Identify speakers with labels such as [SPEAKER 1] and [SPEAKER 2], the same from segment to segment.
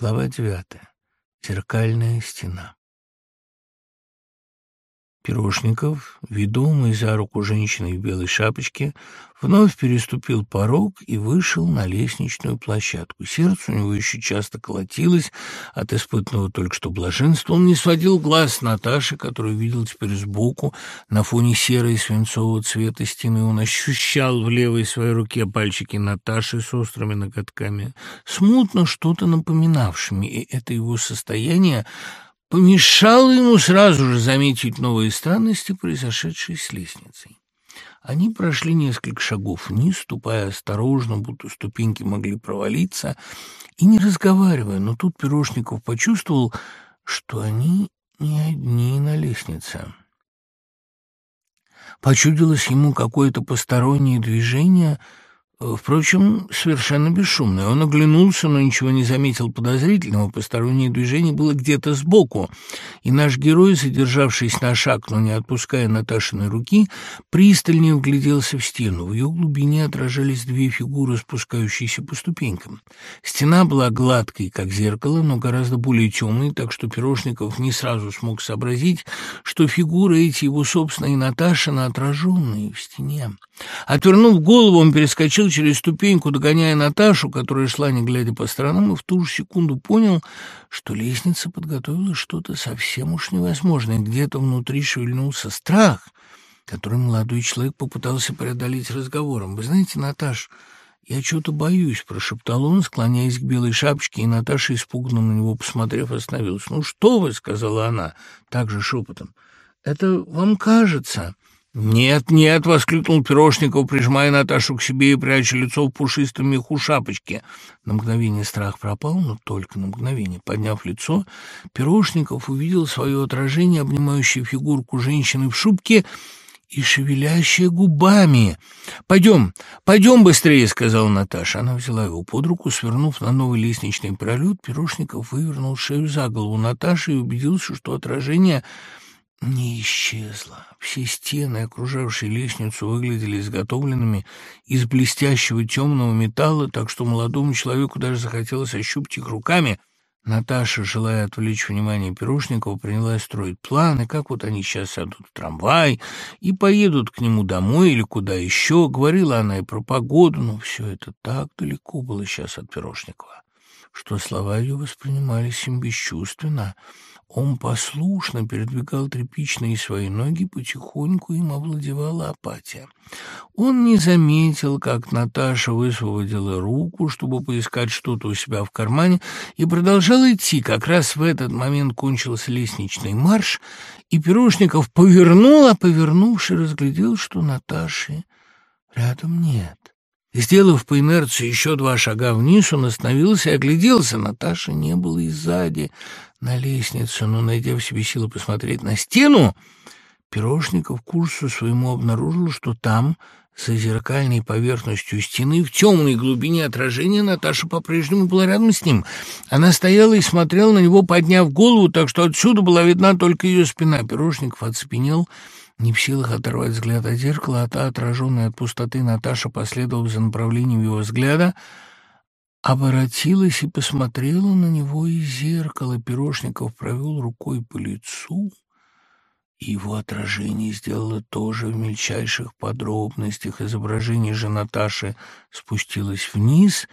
[SPEAKER 1] Глава девятая. Зеркальная стена. Пирожников, ведомый за руку женщины в белой шапочке, вновь переступил порог и вышел на лестничную площадку. Сердце у него еще часто колотилось от испытанного только что блаженства. Он не сводил глаз с Наташи, которую видел теперь сбоку на фоне серой свинцового цвета стены. Он ощущал в левой своей руке пальчики Наташи с острыми ноготками, смутно что-то напоминавшими, и это его состояние помешало ему сразу же заметить новые странности, произошедшие с лестницей. Они прошли несколько шагов вниз, ступая осторожно, будто ступеньки могли провалиться, и не разговаривая, но тут Пирожников почувствовал, что они не одни на лестнице. Почудилось ему какое-то постороннее движение — Впрочем, совершенно бесшумный. Он оглянулся, но ничего не заметил подозрительного. Постороннее движение было где-то сбоку, и наш герой, задержавшись на шаг, но не отпуская Наташиной руки, пристальнее вгляделся в стену. В ее глубине отражались две фигуры, спускающиеся по ступенькам. Стена была гладкой, как зеркало, но гораздо более темной, так что Пирожников не сразу смог сообразить, что фигуры эти его собственные Наташина отраженные в стене. Отвернув голову, он перескочил через ступеньку, догоняя Наташу, которая шла, не глядя по сторонам, и в ту же секунду понял, что лестница подготовила что-то совсем уж невозможное. Где-то внутри шевельнулся страх, который молодой человек попытался преодолеть разговором. «Вы знаете, Наташ, я чего-то боюсь», — прошептал он, склоняясь к белой шапочке, и Наташа, испуганно на него посмотрев, остановилась. «Ну что вы?» — сказала она, также шепотом. «Это вам кажется». «Нет, нет!» — воскликнул Пирожников, прижимая Наташу к себе и пряча лицо в пушистом меху шапочки. На мгновение страх пропал, но только на мгновение. Подняв лицо, Пирожников увидел свое отражение, обнимающее фигурку женщины в шубке и шевелящее губами. «Пойдем, пойдем быстрее!» — сказала Наташа. Она взяла его под руку, свернув на новый лестничный пролет. Пирожников вывернул шею за голову Наташи и убедился, что отражение не исчезла. Все стены, окружавшие лестницу, выглядели изготовленными из блестящего темного металла, так что молодому человеку даже захотелось ощупать их руками. Наташа, желая отвлечь внимание Пирожникова, принялась строить планы, как вот они сейчас сядут в трамвай и поедут к нему домой или куда еще. Говорила она и про погоду, но все это так далеко было сейчас от Пирожникова, что слова ее воспринимались им бесчувственно — он послушно передвигал тряпичные свои ноги, потихоньку им овладевала апатия. Он не заметил, как Наташа высвободила руку, чтобы поискать что-то у себя в кармане, и продолжал идти. Как раз в этот момент кончился лестничный марш, и Пирожников повернул, а повернувший разглядел, что Наташи рядом нет. Сделав по инерции еще два шага вниз, он остановился и огляделся. Наташи не было и сзади на лестницу, но, найдя в себе силы посмотреть на стену, Пирожников курсу своему обнаружил, что там, за зеркальной поверхностью стены, в темной глубине отражения, Наташа по-прежнему была рядом с ним. Она стояла и смотрела на него, подняв голову, так что отсюда была видна только ее спина. Пирожников оцепенел, не в силах оторвать взгляд от зеркала, а та, отраженная от пустоты Наташа, последовав за направлением его взгляда, — оборотилась и посмотрела на него из зеркала. Пирожников провел рукой по лицу, и его отражение сделало тоже в мельчайших подробностях. Изображение же Наташи спустилось вниз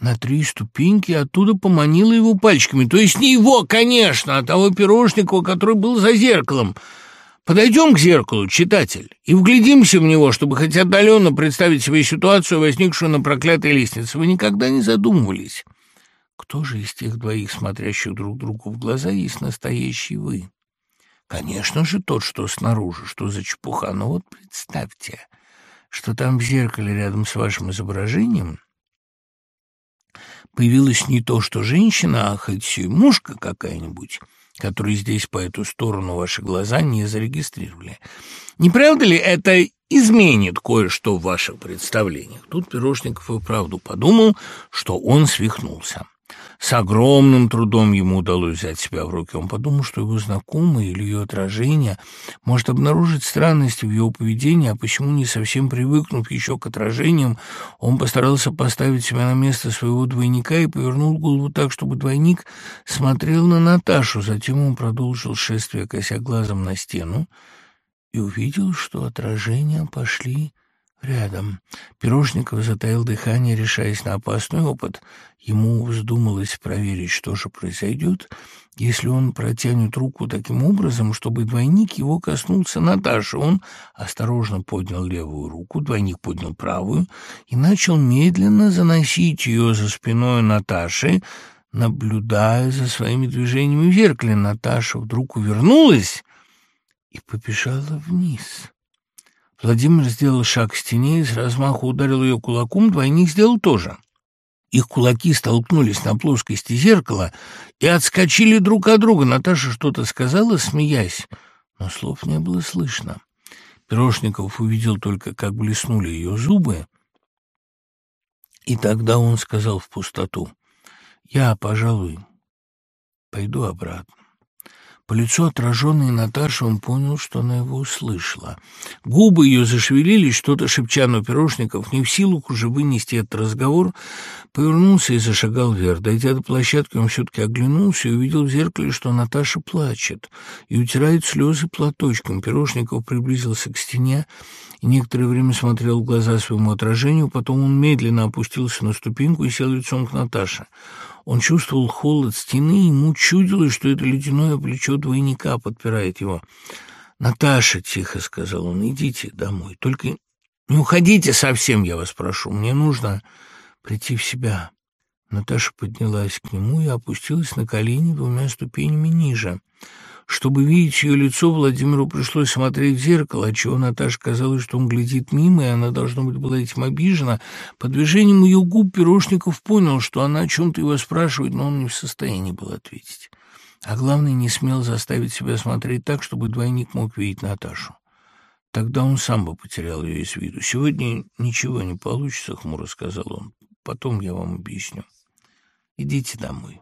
[SPEAKER 1] на три ступеньки, оттуда поманило его пальчиками. То есть не его, конечно, а того Пирожникова, который был за зеркалом — Подойдем к зеркалу, читатель, и вглядимся в него, чтобы хоть отдаленно представить себе ситуацию, возникшую на проклятой лестнице. Вы никогда не задумывались, кто же из тех двоих, смотрящих друг другу в глаза, есть настоящий вы? Конечно же, тот, что снаружи, что за чепуха. Но вот представьте, что там в зеркале рядом с вашим изображением появилась не то что женщина, а хоть мушка какая-нибудь, которые здесь по эту сторону ваши глаза не зарегистрировали. Не правда ли это изменит кое-что в ваших представлениях? Тут Пирожников и правду подумал, что он свихнулся. С огромным трудом ему удалось взять себя в руки. Он подумал, что его знакомый или ее отражение может обнаружить странности в его поведении, а почему не совсем привыкнув еще к отражениям, он постарался поставить себя на место своего двойника и повернул голову так, чтобы двойник смотрел на Наташу. Затем он продолжил шествие, кося глазом на стену, и увидел, что отражения пошли рядом. Пирожников затаил дыхание, решаясь на опасный опыт. Ему вздумалось проверить, что же произойдет, если он протянет руку таким образом, чтобы двойник его коснулся Наташи. Он осторожно поднял левую руку, двойник поднял правую и начал медленно заносить ее за спиной Наташи, наблюдая за своими движениями в зеркале. Наташа вдруг увернулась и побежала вниз. Владимир сделал шаг к стене и с размаху ударил ее кулаком, двойник сделал тоже. Их кулаки столкнулись на плоскости зеркала и отскочили друг от друга. Наташа что-то сказала, смеясь, но слов не было слышно. Пирожников увидел только, как блеснули ее зубы, и тогда он сказал в пустоту, «Я, пожалуй, пойду обратно». По лицу отраженной Наташи он понял, что она его услышала. Губы ее зашевелились, что-то шепча, но Пирожников, не в силах уже вынести этот разговор, повернулся и зашагал вверх. Дойдя до площадки, он все-таки оглянулся и увидел в зеркале, что Наташа плачет и утирает слезы платочком. Пирожников приблизился к стене и некоторое время смотрел в глаза своему отражению, потом он медленно опустился на ступеньку и сел лицом к Наташе. Он чувствовал холод стены, ему чудилось, что это ледяное плечо двойника подпирает его. «Наташа», — тихо сказал он, — «идите домой. Только не уходите совсем, я вас прошу. Мне нужно прийти в себя». Наташа поднялась к нему и опустилась на колени двумя ступенями ниже. Чтобы видеть ее лицо, Владимиру пришлось смотреть в зеркало, отчего Наташе казалось, что он глядит мимо, и она, должно быть, была этим обижена. По движениям ее губ Пирожников понял, что она о чем-то его спрашивает, но он не в состоянии был ответить. А главное, не смел заставить себя смотреть так, чтобы двойник мог видеть Наташу. Тогда он сам бы потерял ее из виду. «Сегодня ничего не получится», — хмуро сказал он. «Потом я вам объясню. Идите домой».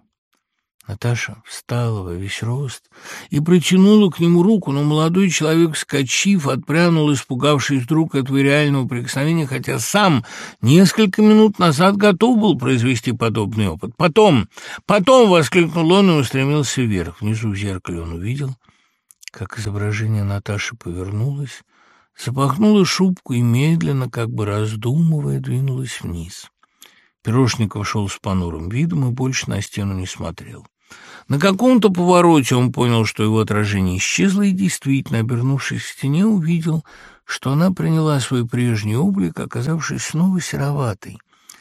[SPEAKER 1] Наташа встала во весь рост и протянула к нему руку, но молодой человек, вскочив, отпрянул, испугавшись вдруг этого реального прикосновения, хотя сам несколько минут назад готов был произвести подобный опыт. «Потом! Потом!» — воскликнул он и устремился вверх. Внизу в зеркале он увидел, как изображение Наташи повернулось, запахнула шубку и медленно, как бы раздумывая, двинулась вниз. Пирожников шел с понурым видом и больше на стену не смотрел. На каком-то повороте он понял, что его отражение исчезло, и действительно, обернувшись к стене, увидел, что она приняла свой прежний облик, оказавшись снова сероватой,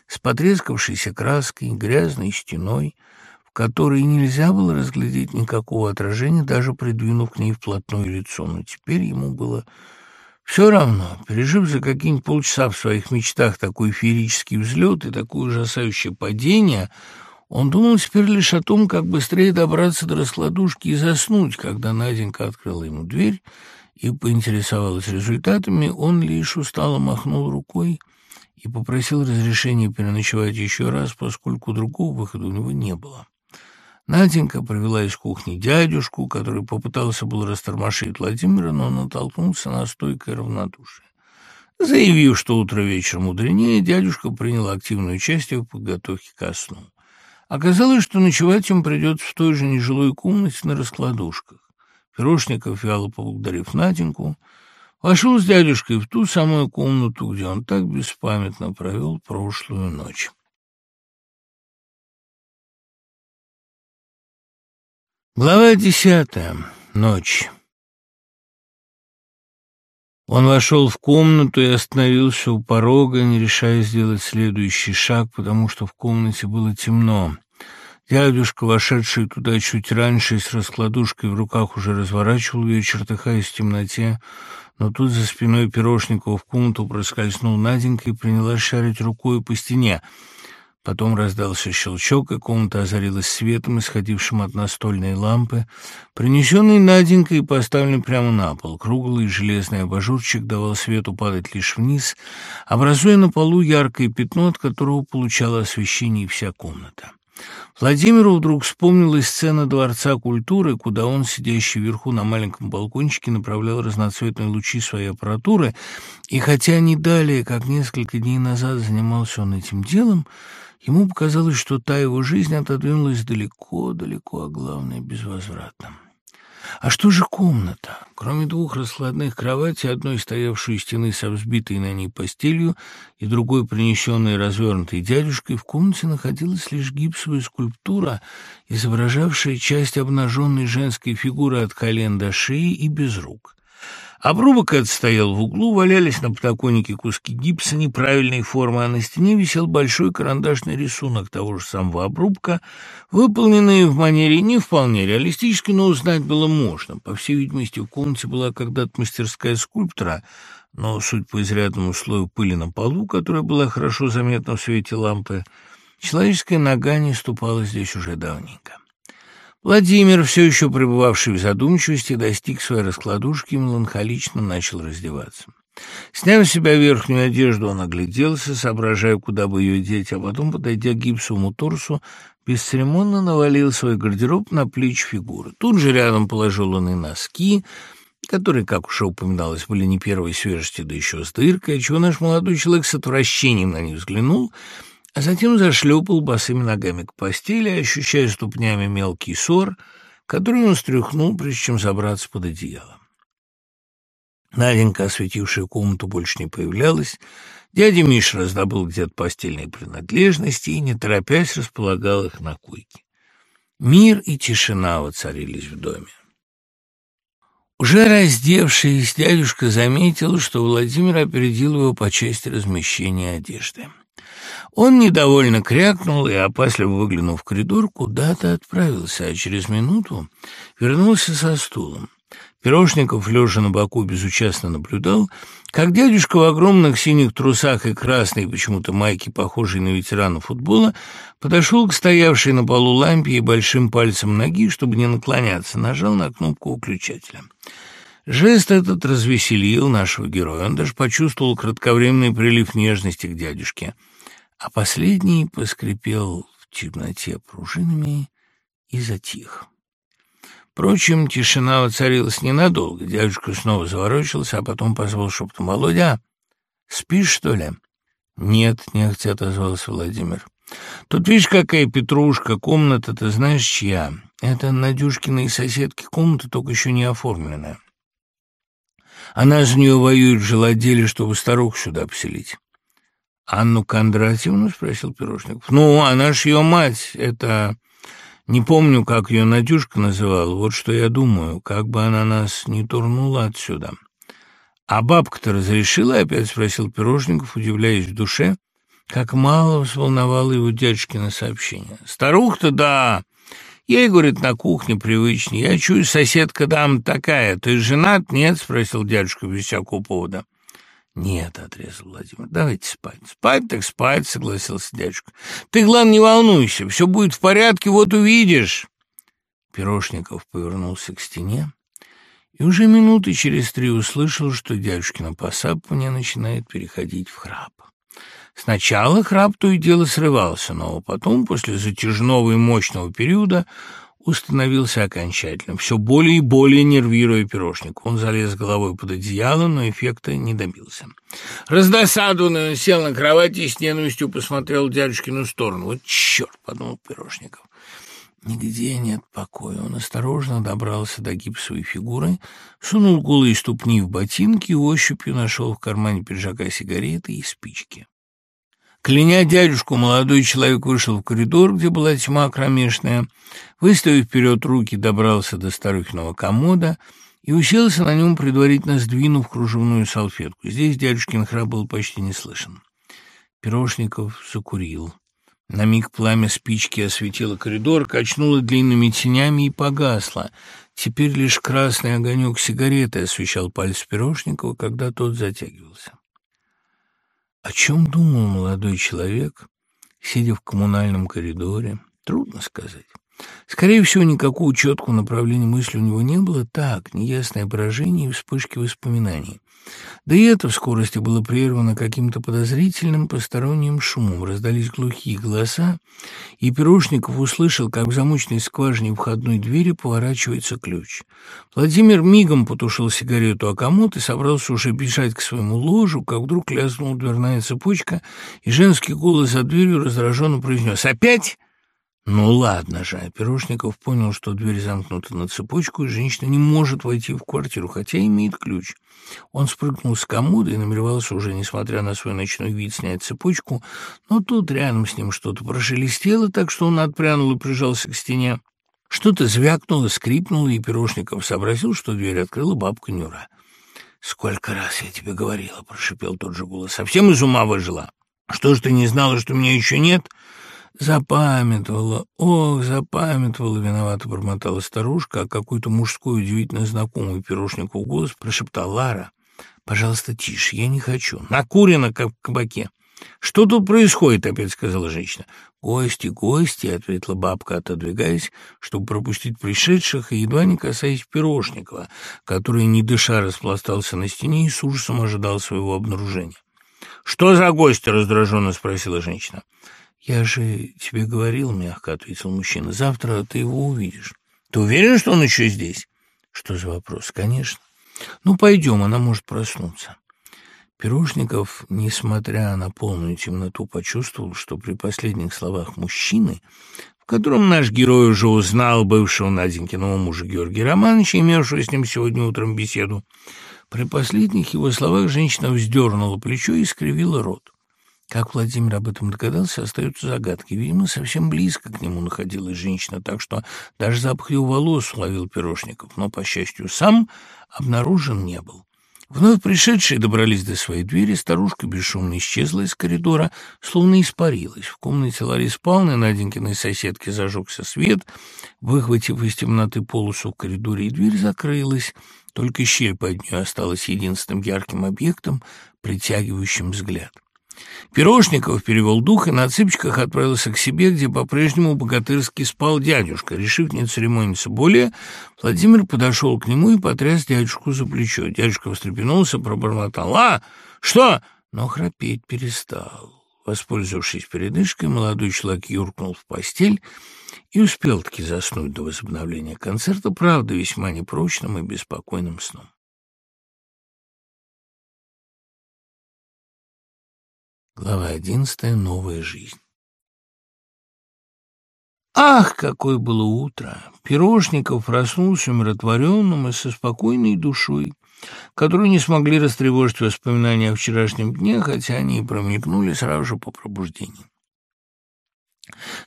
[SPEAKER 1] с потрескавшейся краской, грязной стеной, в которой нельзя было разглядеть никакого отражения, даже придвинув к ней вплотную лицо. Но теперь ему было все равно, пережив за какие-нибудь полчаса в своих мечтах такой феерический взлет и такое ужасающее падение — он думал теперь лишь о том, как быстрее добраться до раскладушки и заснуть. Когда Наденька открыла ему дверь и поинтересовалась результатами, он лишь устало махнул рукой и попросил разрешения переночевать еще раз, поскольку другого выхода у него не было. Наденька провела из кухни дядюшку, который попытался был растормошить Владимира, но натолкнулся на стойкое равнодушие. Заявив, что утро вечер мудренее, дядюшка принял активное участие в подготовке ко сну. Оказалось, что ночевать им придется в той же нежилой комнате на раскладушках. Пирожников, вяло поблагодарив Наденьку, вошел с дядюшкой в ту самую комнату, где он так беспамятно провел прошлую ночь. Глава десятая. Ночь. Он вошел в комнату и остановился у порога, не решая сделать следующий шаг, потому что в комнате было темно. Дядюшка, вошедший туда чуть раньше с раскладушкой в руках, уже разворачивал ее, чертыхаясь в темноте, но тут за спиной Пирожникова в комнату проскользнул Наденька и принялась шарить рукой по стене — Потом раздался щелчок, и комната озарилась светом, исходившим от настольной лампы, принесенной Наденькой и поставленной прямо на пол. Круглый железный абажурчик давал свету падать лишь вниз, образуя на полу яркое пятно, от которого получала освещение вся комната. Владимиру вдруг вспомнилась сцена Дворца культуры, куда он, сидящий вверху на маленьком балкончике, направлял разноцветные лучи своей аппаратуры, и хотя не далее, как несколько дней назад занимался он этим делом, ему показалось, что та его жизнь отодвинулась далеко-далеко, а главное — безвозвратно. А что же комната? Кроме двух раскладных кроватей, одной стоявшей у стены со взбитой на ней постелью и другой принесенной развернутой дядюшкой, в комнате находилась лишь гипсовая скульптура, изображавшая часть обнаженной женской фигуры от колен до шеи и без рук. Обрубок этот стоял в углу, валялись на подоконнике куски гипса неправильной формы, а на стене висел большой карандашный рисунок того же самого обрубка, выполненный в манере не вполне реалистической, но узнать было можно. По всей видимости, в комнате была когда-то мастерская скульптора, но, суть по изрядному слою пыли на полу, которая была хорошо заметна в свете лампы, человеческая нога не ступала здесь уже давненько. Владимир, все еще пребывавший в задумчивости, достиг своей раскладушки и меланхолично начал раздеваться. Сняв с себя верхнюю одежду, он огляделся, соображая, куда бы ее деть, а потом, подойдя к гипсовому торсу, бесцеремонно навалил свой гардероб на плечи фигуры. Тут же рядом положил он и носки, которые, как уже упоминалось, были не первой свежести, да еще с дыркой, чего наш молодой человек с отвращением на них взглянул — а затем зашлепал босыми ногами к постели, ощущая ступнями мелкий ссор, который он стряхнул, прежде чем забраться под одеяло. Наденька, осветившая комнату, больше не появлялась. Дядя Миша раздобыл где-то постельные принадлежности и, не торопясь, располагал их на койке. Мир и тишина воцарились в доме. Уже раздевшись, дядюшка заметил, что Владимир опередил его по части размещения одежды. Он недовольно крякнул и, опасливо выглянув в коридор, куда-то отправился, а через минуту вернулся со стулом. Пирожников, лежа на боку, безучастно наблюдал, как дядюшка в огромных синих трусах и красной почему-то майке, похожей на ветерана футбола, подошел к стоявшей на полу лампе и большим пальцем ноги, чтобы не наклоняться, нажал на кнопку выключателя. Жест этот развеселил нашего героя. Он даже почувствовал кратковременный прилив нежности к дядюшке — а последний поскрипел в темноте пружинами и затих. Впрочем, тишина воцарилась ненадолго. Дядюшка снова заворочился, а потом позвал шепотом «Володя, спишь, что ли?» «Нет», — нехотя отозвался Владимир. «Тут видишь, какая петрушка, комната, ты знаешь, чья? Это Надюшкиной соседки комната, только еще не оформленная. Она за нее воюет в жилоделе, чтобы старух сюда поселить». «Анну Кондратьевну?» — спросил Пирожников. «Ну, она ж ее мать. Это... Не помню, как ее Надюшка называла. Вот что я думаю, как бы она нас не турнула отсюда». «А бабка-то разрешила?» — опять спросил Пирожников, удивляясь в душе, как мало взволновало его дядюшкино сообщение. «Старуха-то, да. Ей, говорит, на кухне привычнее. Я чую, соседка дам такая. Ты женат? Нет?» — спросил дядюшка без всякого повода. «Нет», — отрезал Владимир, — «давайте спать». «Спать так спать», — согласился дядюшка. «Ты, главное, не волнуйся, все будет в порядке, вот увидишь». Пирожников повернулся к стене и уже минуты через три услышал, что дядюшкино посапывание начинает переходить в храп. Сначала храп то и дело срывался, но потом, после затяжного и мощного периода, установился окончательно, все более и более нервируя пирожник. Он залез головой под одеяло, но эффекта не добился. Раздосадованный он сел на кровати и с ненавистью посмотрел в дядюшкину сторону. «Вот черт!» — подумал Пирожников. Нигде нет покоя. Он осторожно добрался до гипсовой фигуры, сунул голые ступни в ботинки и ощупью нашел в кармане пиджака сигареты и спички. Кляня дядюшку, молодой человек вышел в коридор, где была тьма кромешная, выставив вперед руки, добрался до старухиного комода и уселся на нем, предварительно сдвинув кружевную салфетку. Здесь дядюшкин храп был почти не слышен. Пирожников закурил. На миг пламя спички осветило коридор, качнуло длинными тенями и погасло. Теперь лишь красный огонек сигареты освещал пальцы Пирожникова, когда тот затягивался. О чем думал молодой человек, сидя в коммунальном коридоре, трудно сказать. Скорее всего, никакого четкого направления мысли у него не было. Так, неясное поражение и вспышки воспоминаний. Да и это в скорости было прервано каким-то подозрительным посторонним шумом. Раздались глухие голоса, и Пирожников услышал, как в замочной скважине входной двери поворачивается ключ. Владимир мигом потушил сигарету о комод и собрался уже бежать к своему ложу, как вдруг лязгнула дверная цепочка, и женский голос за дверью раздраженно произнес «Опять?» Ну ладно же, Пирожников понял, что дверь замкнута на цепочку, и женщина не может войти в квартиру, хотя имеет ключ. Он спрыгнул с комода и намеревался уже, несмотря на свой ночной вид, снять цепочку, но тут рядом с ним что-то прошелестело, так что он отпрянул и прижался к стене. Что-то звякнуло, скрипнуло, и Пирожников сообразил, что дверь открыла бабка Нюра. «Сколько раз я тебе говорила», — прошипел тот же голос, — «совсем из ума выжила. Что ж ты не знала, что меня еще нет?» Запамятовала, ох, запамятовала, виновато бормотала старушка, а какой-то мужской удивительно знакомый пирожнику голос прошептал Лара. «Пожалуйста, тише, я не хочу. Накурено, как в кабаке». «Что тут происходит?» — опять сказала женщина. «Гости, гости!» — ответила бабка, отодвигаясь, чтобы пропустить пришедших, и едва не касаясь Пирожникова, который, не дыша, распластался на стене и с ужасом ожидал своего обнаружения. «Что за гости?» — раздраженно спросила женщина. «Я же тебе говорил, — мягко ответил мужчина, — завтра ты его увидишь. Ты уверен, что он еще здесь?» «Что за вопрос? Конечно. Ну, пойдем, она может проснуться». Пирожников, несмотря на полную темноту, почувствовал, что при последних словах мужчины, в котором наш герой уже узнал бывшего Наденькиного мужа Георгия Романовича, имевшего с ним сегодня утром беседу, при последних его словах женщина вздернула плечо и скривила рот. Как Владимир об этом догадался, остается загадкой. Видимо, совсем близко к нему находилась женщина, так что даже запах его волос уловил Пирожников, но, по счастью, сам обнаружен не был. Вновь пришедшие добрались до своей двери, старушка бесшумно исчезла из коридора, словно испарилась. В комнате Ларисы Павловны, Наденькиной соседки, зажегся свет. Выхватив из темноты полосу в коридоре, и дверь закрылась. Только щель под нее осталась единственным ярким объектом, притягивающим взгляд. Пирожников перевел дух и на цыпочках отправился к себе, где по-прежнему богатырски спал дядюшка. Решив не церемониться более, Владимир подошел к нему и потряс дядюшку за плечо. Дядюшка встрепенулся, пробормотал «А, что?» но храпеть перестал. Воспользовавшись передышкой, молодой человек юркнул в постель и успел-таки заснуть до возобновления концерта, правда, весьма непрочным и беспокойным сном. Глава одиннадцатая. Новая жизнь. Ах, какое было утро! Пирожников проснулся умиротворенным и со спокойной душой, которую не смогли растревожить воспоминания о вчерашнем дне, хотя они и промелькнули сразу же по пробуждении.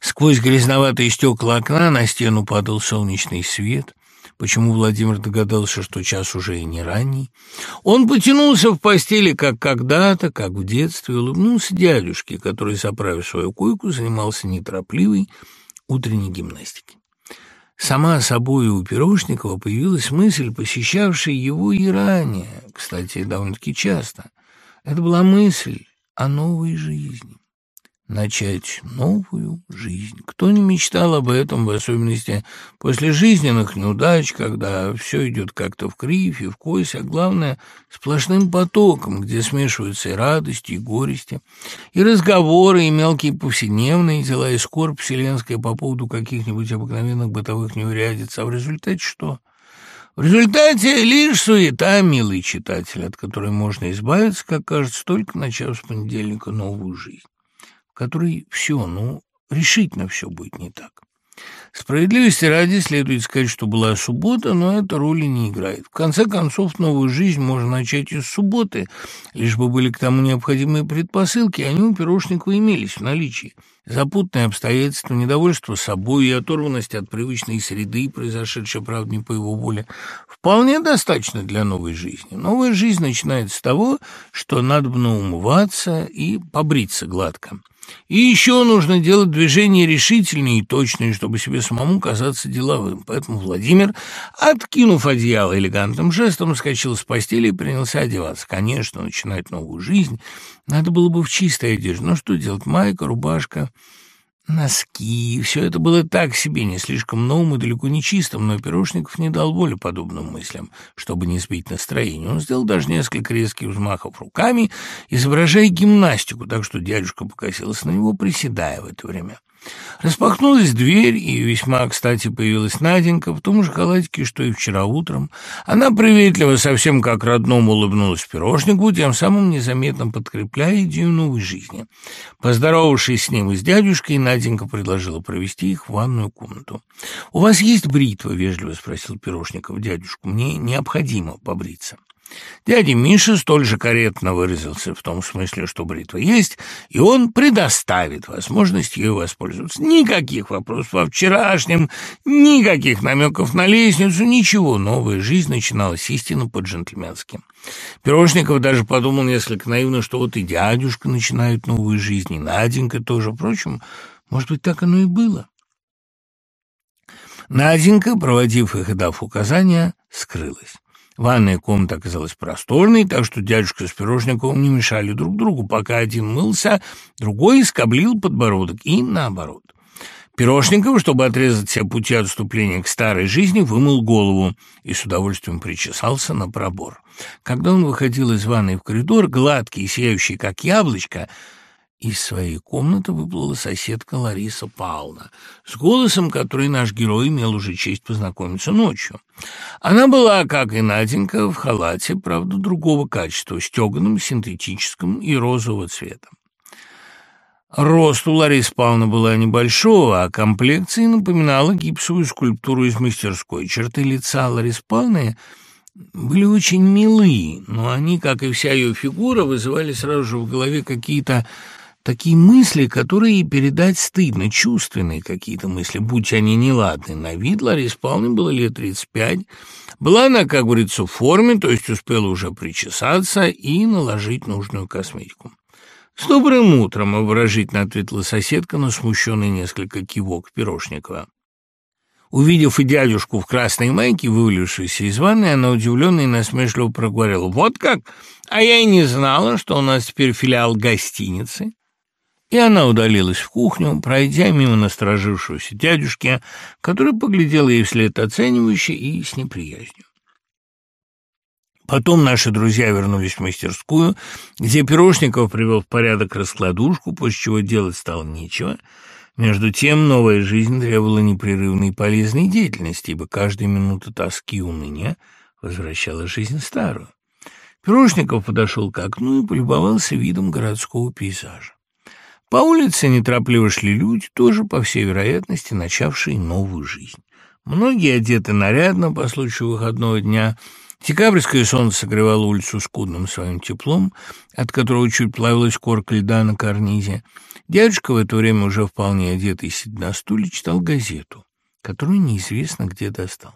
[SPEAKER 1] Сквозь грязноватые стекла окна на стену падал солнечный свет. Почему Владимир догадался, что час уже и не ранний? Он потянулся в постели, как когда-то, как в детстве, улыбнулся дядюшке, который, заправив свою койку, занимался неторопливой утренней гимнастикой. Сама собой у Пирожникова появилась мысль, посещавшая его и ранее, кстати, довольно-таки часто. Это была мысль о новой жизни начать новую жизнь. Кто не мечтал об этом, в особенности после жизненных неудач, когда все идет как-то в кривь и в кость, а главное, сплошным потоком, где смешиваются и радости, и горести, и разговоры, и мелкие повседневные дела, и скорбь вселенская по поводу каких-нибудь обыкновенных бытовых неурядиц. А в результате что? В результате лишь суета, милый читатель, от которой можно избавиться, как кажется, только начав с понедельника новую жизнь которой все, ну, решительно все будет не так. Справедливости ради следует сказать, что была суббота, но это роли не играет. В конце концов, новую жизнь можно начать из субботы, лишь бы были к тому необходимые предпосылки, они у Пирожникова имелись в наличии. Запутанные обстоятельства, недовольство собой и оторванность от привычной среды, произошедшая, правда, не по его воле, вполне достаточно для новой жизни. Новая жизнь начинается с того, что надо бы умываться и побриться гладко. И еще нужно делать движения решительные и точные, чтобы себе самому казаться деловым. Поэтому Владимир, откинув одеяло элегантным жестом, вскочил с постели и принялся одеваться. Конечно, начинать новую жизнь надо было бы в чистой одежде. Но что делать? Майка, рубашка... носки. Все это было так себе, не слишком новым и далеко не чистым, но Пирожников не дал воли подобным мыслям, чтобы не сбить настроение. Он сделал даже несколько резких взмахов руками, изображая гимнастику, так что дядюшка покосился на него, приседая в это время. Распахнулась дверь, и весьма кстати появилась Наденька в том же халатике, что и вчера утром. Она приветливо, совсем как родному, улыбнулась пирожнику, тем самым незаметно подкрепляя идею новой жизни. Поздоровавшись с ним и с дядюшкой, Наденька предложила провести их в ванную комнату. «У вас есть бритва?» — вежливо спросил Пирожников дядюшку. «Мне необходимо побриться». Дядя Миша столь же корректно выразился в том смысле, что бритва есть, и он предоставит возможность ею воспользоваться. Никаких вопросов о вчерашнем, никаких намеков на лестницу, ничего. Новая жизнь начиналась истинно по-джентльменски. Пирожников даже подумал несколько наивно, что вот и дядюшка начинает новую жизнь, и Наденька тоже. Впрочем, может быть, так оно и было. Наденька, проводив их и дав указания, скрылась. Ванная комната оказалась просторной, так что дядюшка с Пирожниковым не мешали друг другу. Пока один мылся, другой скоблил подбородок, и наоборот. Пирожников, чтобы отрезать все пути отступления к старой жизни, вымыл голову и с удовольствием причесался на пробор. Когда он выходил из ванной в коридор, гладкий сияющий, как яблочко, из своей комнаты выплыла соседка Лариса Павловна с голосом, который наш герой имел уже честь познакомиться ночью. Она была, как и Наденька, в халате, правда, другого качества, стеганом, синтетическом и розового цвета. Рост у Ларисы Павловны была небольшого, а комплекция напоминала гипсовую скульптуру из мастерской. Черты лица Ларисы Павловны были очень милые, но они, как и вся ее фигура, вызывали сразу же в голове какие-то Такие мысли, которые передать стыдно, чувственные какие-то мысли, будь они неладны. На вид Ларисе Павловне было лет 35. Была она, как говорится, в форме, то есть успела уже причесаться и наложить нужную косметику. «С добрым утром!» — обворожительно ответила соседка, но смущенный несколько кивок Пирожникова. Увидев и дядюшку в красной майке, вывалившейся из ванной, она удивленно и насмешливо проговорила. «Вот как? А я и не знала, что у нас теперь филиал гостиницы. И она удалилась в кухню, пройдя мимо насторожившегося дядюшки, который поглядел ей вслед оценивающе и с неприязнью. Потом наши друзья вернулись в мастерскую, где Пирожников привел в порядок раскладушку, после чего делать стало нечего. Между тем, новая жизнь требовала непрерывной полезной деятельности, ибо каждая минута тоски и уныния возвращала жизнь старую. Пирожников подошел к окну и полюбовался видом городского пейзажа. По улице неторопливо шли люди, тоже, по всей вероятности, начавшие новую жизнь. Многие одеты нарядно по случаю выходного дня. Декабрьское солнце согревало улицу скудным своим теплом, от которого чуть плавилась корка льда на карнизе. Дядюшка в это время, уже вполне одетый, сидя на стуле, читал газету, которую неизвестно где достал.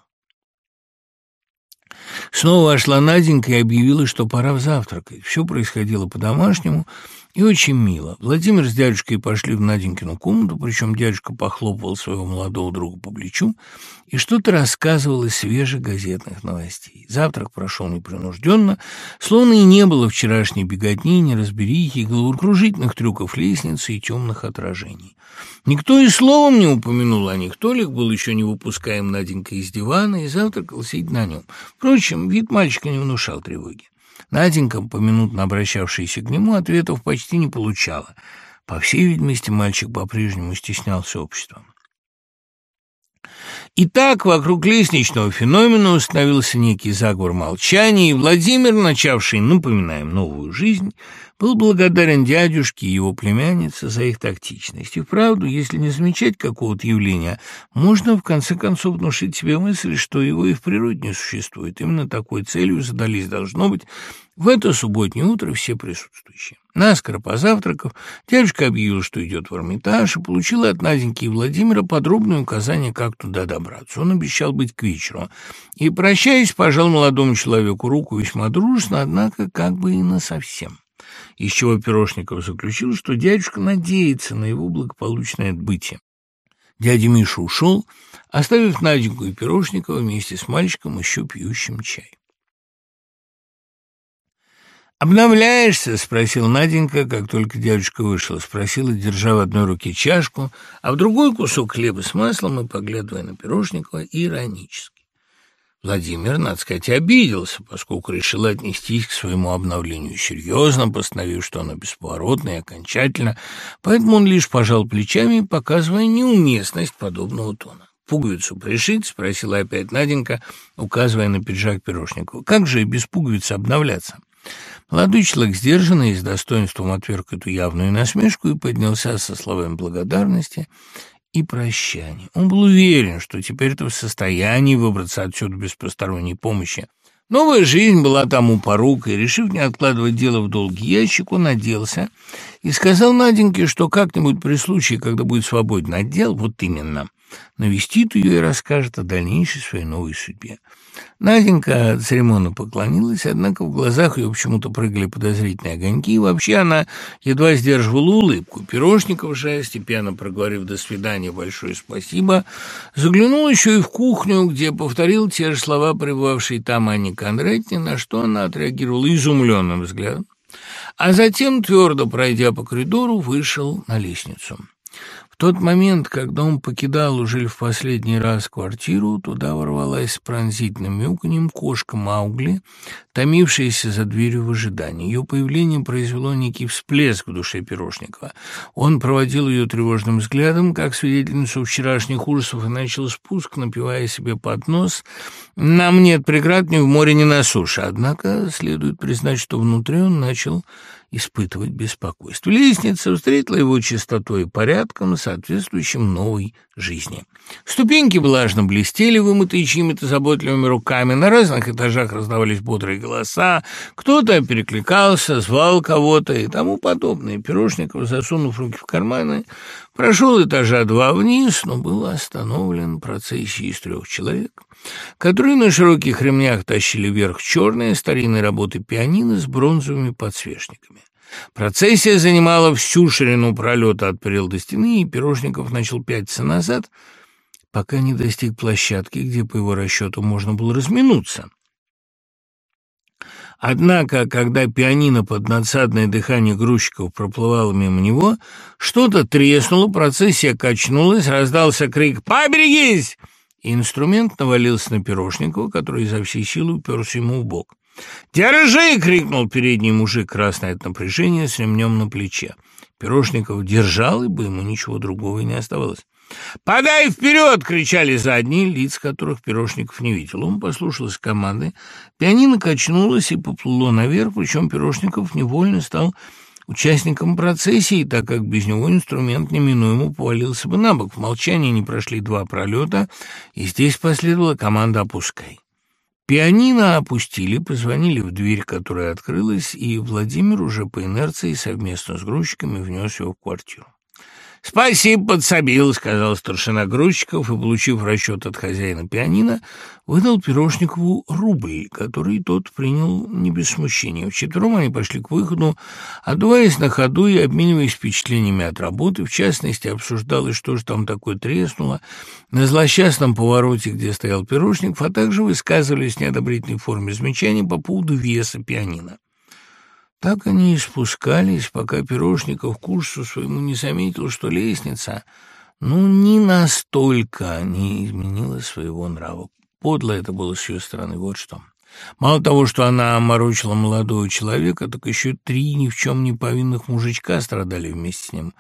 [SPEAKER 1] Снова вошла Наденька и объявила, что пора завтракать. Все происходило по-домашнему, и очень мило. Владимир с дядюшкой пошли в Наденькину комнату, причем дядюшка похлопывал своего молодого друга по плечу и что-то рассказывал из свежих газетных новостей. Завтрак прошел непринужденно, словно и не было вчерашней беготни, неразберихи, головокружительных трюков лестницы и темных отражений. Никто и словом не упомянул о них. Толик был еще не выпускаем Наденька из дивана и завтракал сидя на нем. Впрочем, вид мальчика не внушал тревоги. Наденька, поминутно обращавшаяся к нему, ответов почти не получала. По всей видимости, мальчик по-прежнему стеснялся обществом. Итак, вокруг лестничного феномена установился некий заговор молчания, и Владимир, начавший, напоминаем, новую жизнь, был благодарен дядюшке и его племяннице за их тактичность. И вправду, если не замечать какого-то явления, можно в конце концов внушить себе мысль, что его и в природе не существует. Именно такой целью задались, должно быть, в это субботнее утро все присутствующие. Наскоро позавтракав, дядюшка объявил, что идет в Эрмитаж, и получил от Наденьки и Владимира подробное указание, как туда добраться. Он обещал быть к вечеру. И, прощаясь, пожал молодому человеку руку весьма дружно, однако как бы и насовсем из чего Пирожников заключил, что дядюшка надеется на его благополучное отбытие. Дядя Миша ушел, оставив Наденьку и Пирожникова вместе с мальчиком, еще пьющим чай. «Обновляешься?» — спросил Наденька, как только дядюшка вышел. Спросила, держа в одной руке чашку, а в другой кусок хлеба с маслом и поглядывая на Пирожникова иронически. Владимир, надо сказать, обиделся, поскольку решил отнестись к своему обновлению серьезно, постановив, что оно бесповоротно и окончательно, поэтому он лишь пожал плечами, показывая неуместность подобного тона. «Пуговицу пришить?» — спросила опять Наденька, указывая на пиджак Пирожникова. «Как же без пуговицы обновляться?» Молодой человек сдержанный и с достоинством отверг эту явную насмешку и поднялся со словами благодарности и прощания. Он был уверен, что теперь-то в состоянии выбраться отсюда без посторонней помощи. Новая жизнь была тому порукой. Решив не откладывать дело в долгий ящик, он оделся и сказал Наденьке, что как-нибудь при случае, когда будет свободен отдел, вот именно, навестит ее и расскажет о дальнейшей своей новой судьбе. Наденька церемонно поклонилась, однако в глазах ее почему-то прыгали подозрительные огоньки, и вообще она едва сдерживала улыбку. Пирожников же, степенно проговорив «до свидания, большое спасибо», заглянул еще и в кухню, где повторил те же слова пребывавшей там Анне Кондратьевне, на что она отреагировала изумленным взглядом, а затем, твердо пройдя по коридору, вышел на лестницу. В тот момент, когда он покидал уже в последний раз квартиру, туда ворвалась с пронзительным мяуканьем кошка Маугли, томившаяся за дверью в ожидании. Ее появление произвело некий всплеск в душе Пирожникова. Он проводил ее тревожным взглядом, как свидетельницу вчерашних ужасов, и начал спуск, напивая себе под нос. «Нам нет преград ни в море, ни на суше». Однако следует признать, что внутри он начал испытывать беспокойство. Лестница встретила его чистотой и порядком, соответствующим новой жизни. Ступеньки влажно блестели, вымытые чьими-то заботливыми руками. На разных этажах раздавались бодрые голоса. Кто-то перекликался, звал кого-то и тому подобное. Пирожников, засунув руки в карманы, прошел этажа два вниз, но был остановлен процессией из трех человек, которые на широких ремнях тащили вверх черные старинные работы пианино с бронзовыми подсвечниками. Процессия занимала всю ширину пролета от перил до стены, и Пирожников начал пятиться назад, пока не достиг площадки, где, по его расчету, можно было разминуться. Однако, когда пианино под надсадное дыхание грузчиков проплывало мимо него, что-то треснуло, процессия качнулась, раздался крик «Поберегись!» И инструмент навалился на Пирожникова, который изо всей силы уперся ему в бок. «Держи!» — крикнул передний мужик, красный от напряжения, с ремнем на плече. Пирожников держал, ибо ему ничего другого и не оставалось. «Подай вперед!» — кричали задние, лиц которых Пирожников не видел. Он послушался команды. Пианино качнулось и поплыло наверх, причем Пирожников невольно стал участником процессии, так как без него инструмент неминуемо повалился бы на бок. В молчании не прошли два пролета, и здесь последовала команда «Опускай». Пианино опустили, позвонили в дверь, которая открылась, и Владимир уже по инерции совместно с грузчиками внес его в квартиру. «Спасибо, подсобил», — сказал старшина грузчиков, и, получив расчет от хозяина пианино, выдал Пирожникову рубль, который тот принял не без смущения. Вчетвером они пошли к выходу, отдуваясь на ходу и обмениваясь впечатлениями от работы. В частности, обсуждалось, что же там такое треснуло, на злосчастном повороте, где стоял Пирожников, а также высказывались в неодобрительной форме замечаний по поводу веса пианино. Так они и спускались, пока Пирожников к ужасу своему не заметил, что лестница, ну, ни настолько не изменила своего нрава. Подло это было с ее стороны, вот что. Мало того, что она оморочила молодого человека, так еще три ни в чем не повинных мужичка страдали вместе с ним.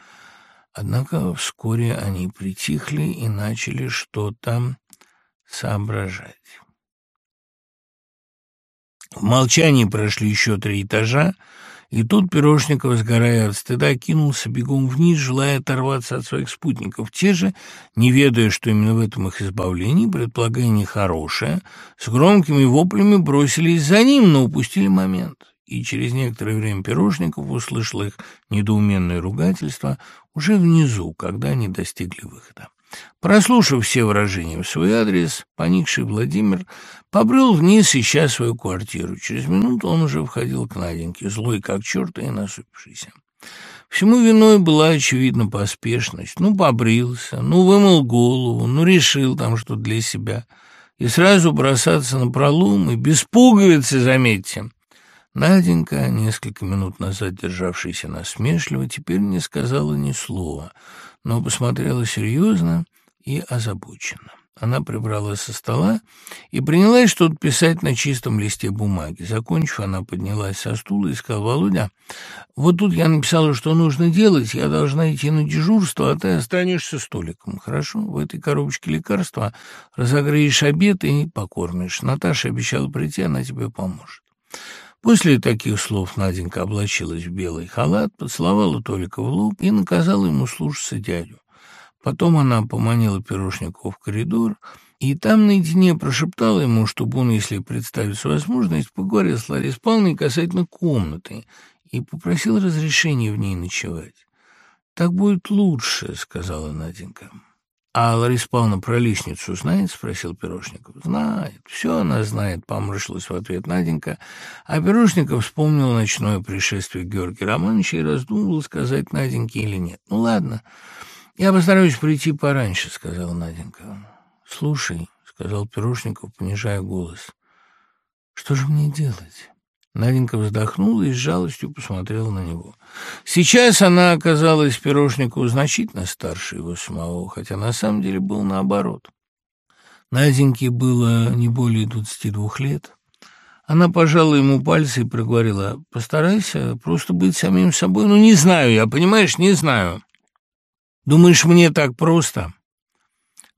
[SPEAKER 1] Однако вскоре они притихли и начали что-то соображать. В молчании прошли еще три этажа, и тут Пирожников, сгорая от стыда, кинулся бегом вниз, желая оторваться от своих спутников. Те же, не ведая, что именно в этом их избавлении, предполагая нехорошее, с громкими воплями бросились за ним, но упустили момент. И через некоторое время Пирожников услышал их недоуменное ругательство уже внизу, когда они достигли выхода. Прослушав все выражения в свой адрес, поникший Владимир побрел вниз, ища свою квартиру. Через минуту он уже входил к Наденьке, злой как черт и насупившийся. Всему виной была, очевидно, поспешность. Ну, побрился, ну, вымыл голову, ну, решил там что для себя. И сразу бросаться на пролом, и без пуговицы, заметьте. Наденька, несколько минут назад державшаяся насмешливо, теперь не сказала ни слова, но посмотрела серьезно и озабоченно. Она прибрала со стола и принялась что-то писать на чистом листе бумаги. Закончив, она поднялась со стула и сказала, «Володя, вот тут я написала, что нужно делать. Я должна идти на дежурство, а ты останешься столиком. Хорошо? В этой коробочке лекарства разогреешь обед и покормишь. Наташа обещала прийти, она тебе поможет». После таких слов Наденька облачилась в белый халат, поцеловала Толика в лоб и наказала ему слушаться дядю. Потом она поманила Пирожникова в коридор и там наедине прошептала ему, чтобы он, если представится возможность, поговорил с Ларисой Павловной касательно комнаты и попросил разрешения в ней ночевать. «Так будет лучше», — сказала Наденька. «А Лариса Павловна про лестницу знает?» — спросил Пирожников. «Знает. Все она знает», — помрышилась в ответ Наденька. А Пирожников вспомнил ночное пришествие Георгия Романовича и раздумывал, сказать Наденьке или нет. «Ну, ладно». «Я постараюсь прийти пораньше», — сказала Наденька. «Слушай», — сказал Пирожников, понижая голос, — «что же мне делать?» Наденька вздохнула и с жалостью посмотрела на него. Сейчас она оказалась Пирожникову значительно старше его самого, хотя на самом деле был наоборот. Наденьке было не более двадцати двух лет. Она пожала ему пальцы и проговорила, «Постарайся просто быть самим собой». «Ну, не знаю я, понимаешь, не знаю». Думаешь, мне так просто?»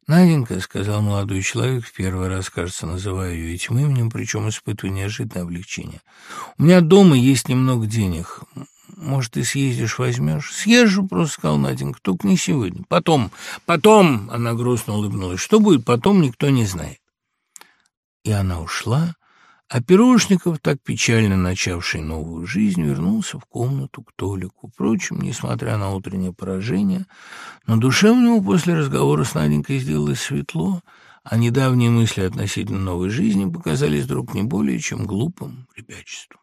[SPEAKER 1] «Наденька», — сказал молодой человек, в первый раз, кажется, называя ее этим именем, причем испытывая неожиданное облегчение. «У меня дома есть немного денег. Может, ты съездишь, возьмешь?» «Съезжу», — просто сказал Наденька, — «только не сегодня. Потом, потом», — она грустно улыбнулась, — «что будет потом, никто не знает». И она ушла, а Пирожников, так печально начавший новую жизнь, вернулся в комнату к Толику. Впрочем, несмотря на утреннее поражение, на душе у него после разговора с Наденькой сделалось светло, а недавние мысли относительно новой жизни показались вдруг не более чем глупым ребячеством.